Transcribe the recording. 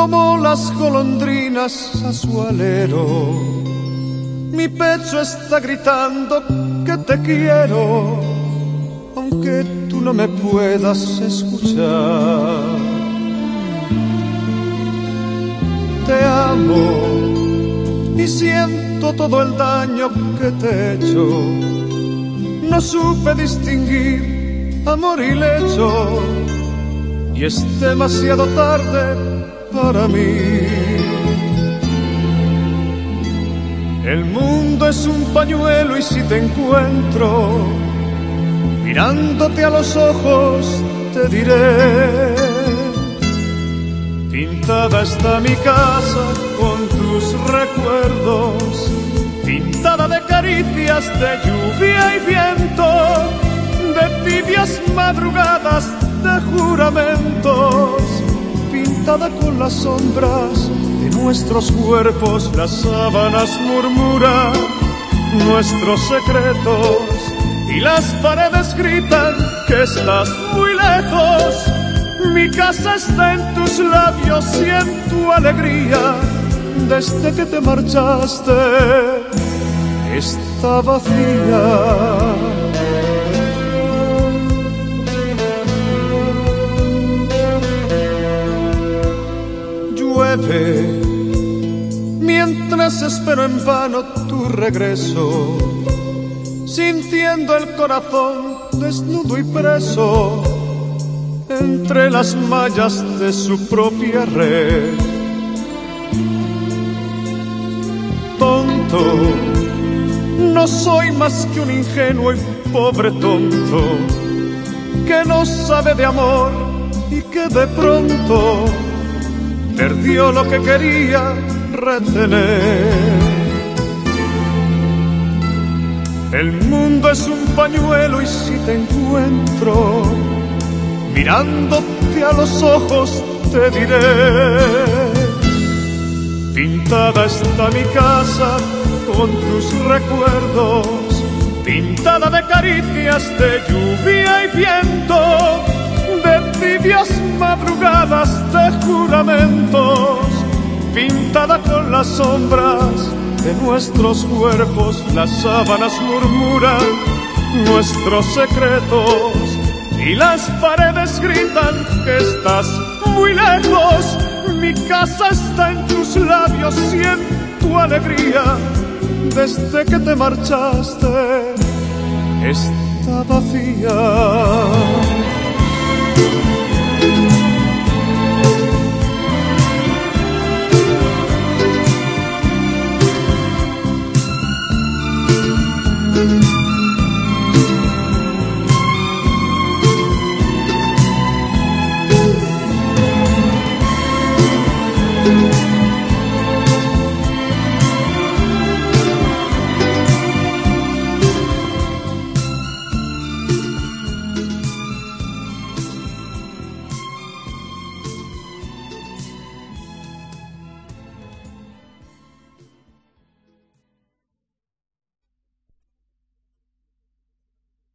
como las golondrinas a su alero. Mi pecho está gritando que te quiero, aunque tú no me puedas escuchar. Te amo y siento todo el daño que te he hecho. No supe distinguir amor y lecho y es demasiado tarde para mí. El mundo es un pañuelo y si te encuentro, mirándote a los ojos, te diré. Pintada está mi casa con tus recuerdos, pintada de caricias, de lluvia y viento, de tibias madrugadas, de con las sombras de nuestros cuerpos, las sábanas murmuran nuestros secretos y las paredes gritan que estás muy lejos. Mi casa está en tus labios y en tu alegría. Desde que te marchaste, está vacía. Mientras espero en vano tu regreso, sintiendo el corazón desnudo y preso entre las mallas de su propia red. Tonto, no soy más que un ingenuo y pobre tonto que no sabe de amor y que de pronto perdió lo que quería retener. El mundo es un pañuelo y si te encuentro mirándote a los ojos te diré. Pintada está mi casa con tus recuerdos, pintada de caricias de lluvia y viento tibias madrugadas de juramentos, pintada con las sombras de nuestros cuerpos, las sábanas murmuran nuestros secretos y las paredes gritan que estás muy lejos. Mi casa está en tus labios y en tu alegría. Desde que te marchaste, está vacía.